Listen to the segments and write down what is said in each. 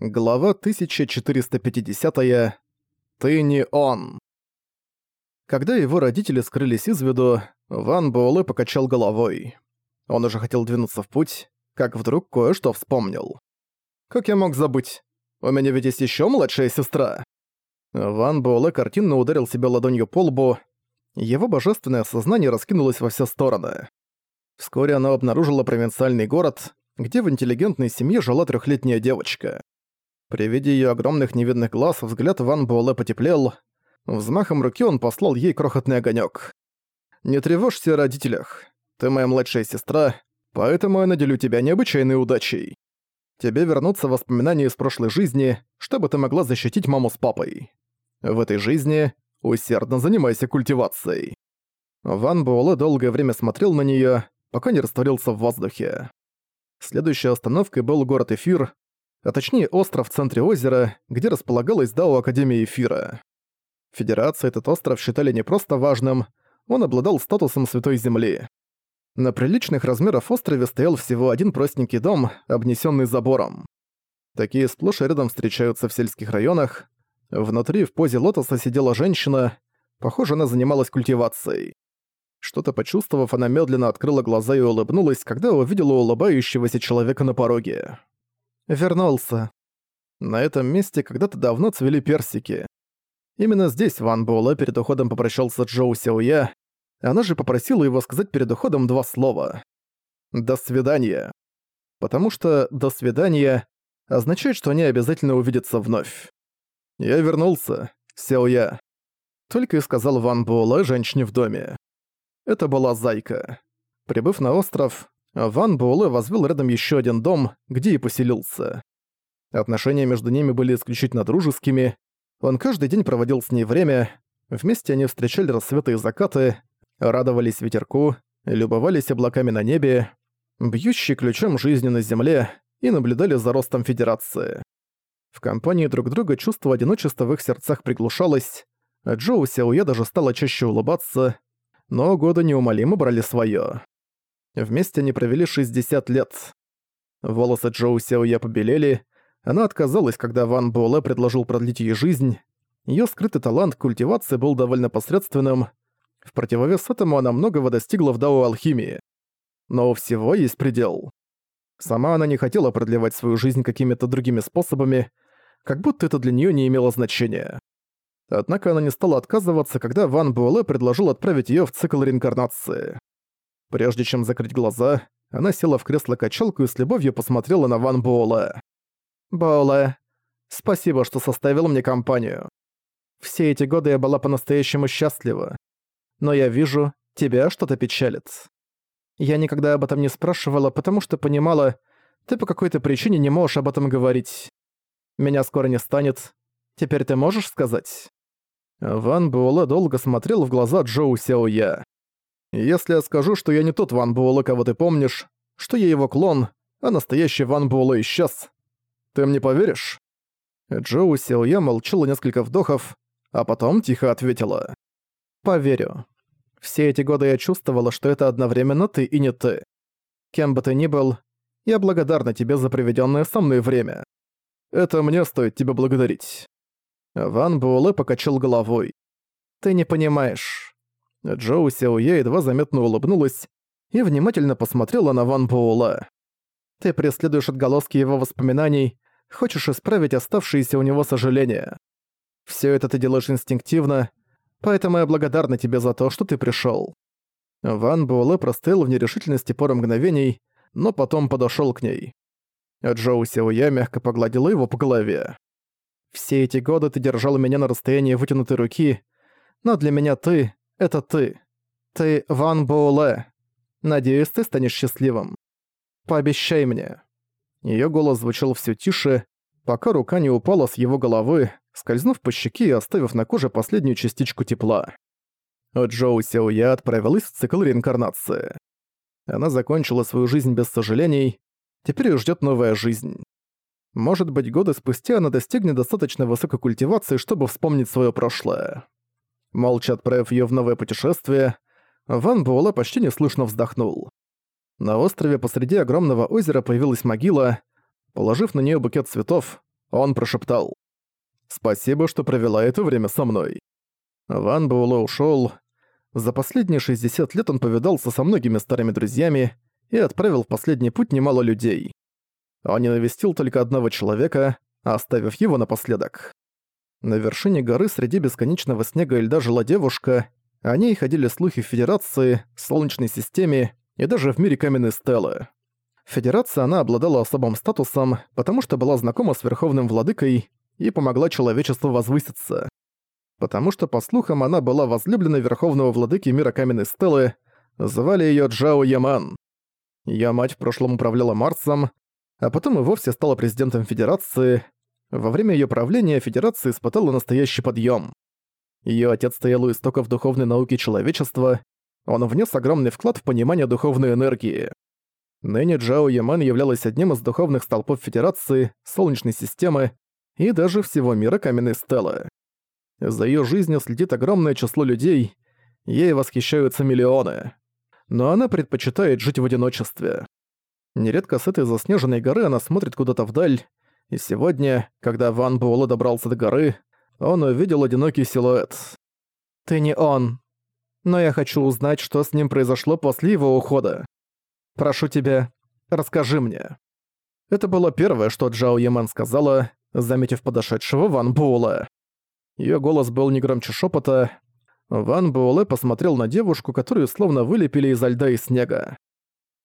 Глава 1450. -я. Ты не он. Когда его родители скрылись из виду, Ван Буэлэ покачал головой. Он уже хотел двинуться в путь, как вдруг кое-что вспомнил. «Как я мог забыть? У меня ведь есть ещё младшая сестра!» Ван Буэлэ картинно ударил себя ладонью по лбу. Его божественное сознание раскинулось во все стороны. Вскоре оно обнаружило провинциальный город, где в интеллигентной семье жила трехлетняя девочка. При виде её огромных невидных глаз взгляд Ван Буэлэ потеплел. Взмахом руки он послал ей крохотный огонёк. «Не тревожься о родителях. Ты моя младшая сестра, поэтому я наделю тебя необычайной удачей. Тебе вернутся воспоминания из прошлой жизни, чтобы ты могла защитить маму с папой. В этой жизни усердно занимайся культивацией». Ван Буэлэ долгое время смотрел на неё, пока не растворился в воздухе. Следующей остановкой был город Эфир, а точнее остров в центре озера, где располагалась Дао Академия Эфира. Федерация этот остров считали не просто важным, он обладал статусом Святой Земли. На приличных размерах острове стоял всего один простенький дом, обнесенный забором. Такие сплошь и рядом встречаются в сельских районах. Внутри в позе лотоса сидела женщина, похоже, она занималась культивацией. Что-то почувствовав, она медленно открыла глаза и улыбнулась, когда увидела улыбающегося человека на пороге. Вернулся. На этом месте когда-то давно цвели персики. Именно здесь Ван Буэлэ перед уходом попрощался Джоу Сяоя. Она же попросила его сказать перед уходом два слова. «До свидания». Потому что «до свидания» означает, что они обязательно увидятся вновь. «Я вернулся, Сяоя», — только и сказал Ван Буэлэ женщине в доме. Это была Зайка. Прибыв на остров, Ван Буэлэ возвел рядом еще один дом, где и поселился. Отношения между ними были исключительно дружескими. Он каждый день проводил с ней время. Вместе они встречали рассветы и закаты, радовались ветерку, любовались облаками на небе, бьющей ключом жизни на земле, и наблюдали за ростом Федерации. В компании друг друга чувство одиночества в их сердцах приглушалось, Джоу Сяуя даже стала чаще улыбаться, но годы неумолимо брали своё. Вместе они провели 60 лет. Волосы Джоу Сяоя побелели, она отказалась, когда Ван Буэлэ предложил продлить ей жизнь. Её скрытый талант культивации был довольно посредственным. В противовес этому она многого достигла в Дао Алхимии. Но у всего есть предел. Сама она не хотела продлевать свою жизнь какими-то другими способами, как будто это для неё не имело значения. Однако она не стала отказываться, когда Ван Буэлэ предложил отправить её в цикл реинкарнации. Прежде чем закрыть глаза, она села в кресло-качалку и с любовью посмотрела на Ван Буэлэ. «Буэлэ, спасибо, что составил мне компанию. Все эти годы я была по-настоящему счастлива. Но я вижу, тебя что-то печалит. Я никогда об этом не спрашивала, потому что понимала, ты по какой-то причине не можешь об этом говорить. Меня скоро не станет. Теперь ты можешь сказать?» Ван Буэлэ долго смотрел в глаза Джоу Сяоя. Если я скажу, что я не тот Ван Буэлэ, кого ты помнишь, что я его клон, а настоящий Ван Буэлэ исчез, ты мне поверишь?» Джоу Сяоя молчала несколько вдохов, а потом тихо ответила. «Поверю. Все эти годы я чувствовала, что это одновременно ты и не ты. Кем бы ты ни был, я благодарна тебе за проведенное со мной время. Это мне стоит тебя благодарить». Ван Буэлэ покачал головой. «Ты не понимаешь. Джоу Сяоя едва заметно улыбнулась и внимательно посмотрела на Ван Буэлла. «Ты преследуешь отголоски его воспоминаний, хочешь исправить оставшиеся у него сожаления. Все это ты делаешь инстинктивно, поэтому я благодарна тебе за то, что ты пришел. Ван Буэлэ простоял в нерешительности пару мгновений, но потом подошел к ней. Джоу Сяоя мягко погладила его по голове. «Все эти годы ты держал меня на расстоянии вытянутой руки, но для меня ты это ты. Ты Ван Боуле. Надеюсь, ты станешь счастливым. Пообещай мне». Её голос звучал всё тише, пока рука не упала с его головы, скользнув по щеке и оставив на коже последнюю частичку тепла. Джоу Сяоя отправилась в цикл реинкарнации. Она закончила свою жизнь без сожалений, теперь её ждёт новая жизнь. Может быть, годы спустя она достигнет достаточно высокой культивации, чтобы вспомнить своё прошлое. Молча отправив её в новое путешествие, Ван Буэлэ почти неслышно вздохнул. На острове посреди огромного озера появилась могила. Положив на неё букет цветов, Он прошептал. «Спасибо, что провела это время со мной». Ван Буэлэ ушёл. За последние 60 лет он повидался со многими старыми друзьями и отправил в последний путь немало людей. Он не навестил только одного человека, оставив его напоследок. На вершине горы среди бесконечного снега и льда жила девушка, о ней ходили слухи в Федерации, Солнечной системе и даже в мире каменной стелы. В Федерации она обладала особым статусом, потому что была знакома с Верховным Владыкой и помогла человечеству возвыситься. Потому что, по слухам, она была возлюбленной Верховного Владыки мира каменной стелы, звали её Джао Яман. Её мать в прошлом управляла Марсом, а потом и вовсе стала президентом Федерации. Во время её правления Федерация испытала настоящий подъём. Её отец стоял у истоков духовной науки человечества, он внес огромный вклад в понимание духовной энергии. Ныне Джао Яман являлась одним из духовных столпов Федерации, Солнечной системы и даже всего мира Каменной Стелы. За её жизнью следит огромное число людей, ей восхищаются миллионы. Но она предпочитает жить в одиночестве. Нередко с этой заснеженной горы она смотрит куда-то вдаль, и сегодня, когда Ван Буэлэ добрался до горы, он увидел одинокий силуэт. «Ты не он. Но я хочу узнать, что с ним произошло после его ухода. Прошу тебя, расскажи мне». Это было первое, что Джао Яман сказала, заметив подошедшего Ван Буэлэ. Её голос был не громче шепота. Ван Буэлэ посмотрел на девушку, которую словно вылепили изо льда и снега.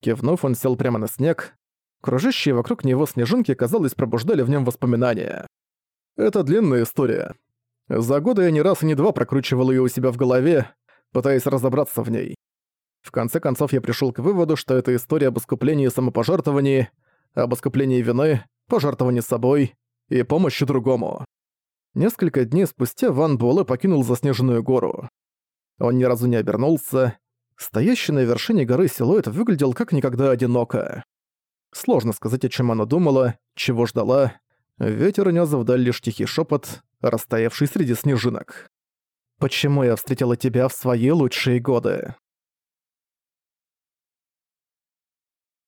Кивнув, он сел прямо на снег. Кружащие вокруг него снежинки, казалось, пробуждали в нем воспоминания. Это длинная история. За годы я не раз и не два прокручивал ее у себя в голове, пытаясь разобраться в ней. В конце концов я пришел к выводу, что это история об искуплении и самопожертвовании, об искуплении вины, пожертвовании собой и помощи другому. Несколько дней спустя Ван Буэлэ покинул заснеженную гору. Он ни разу не обернулся. Стоящий на вершине горы силуэт выглядел как никогда одиноко. Сложно сказать, о чем она думала, чего ждала. Ветер нёс вдаль лишь тихий шепот, растаявший среди снежинок. «Почему я встретила тебя в свои лучшие годы?»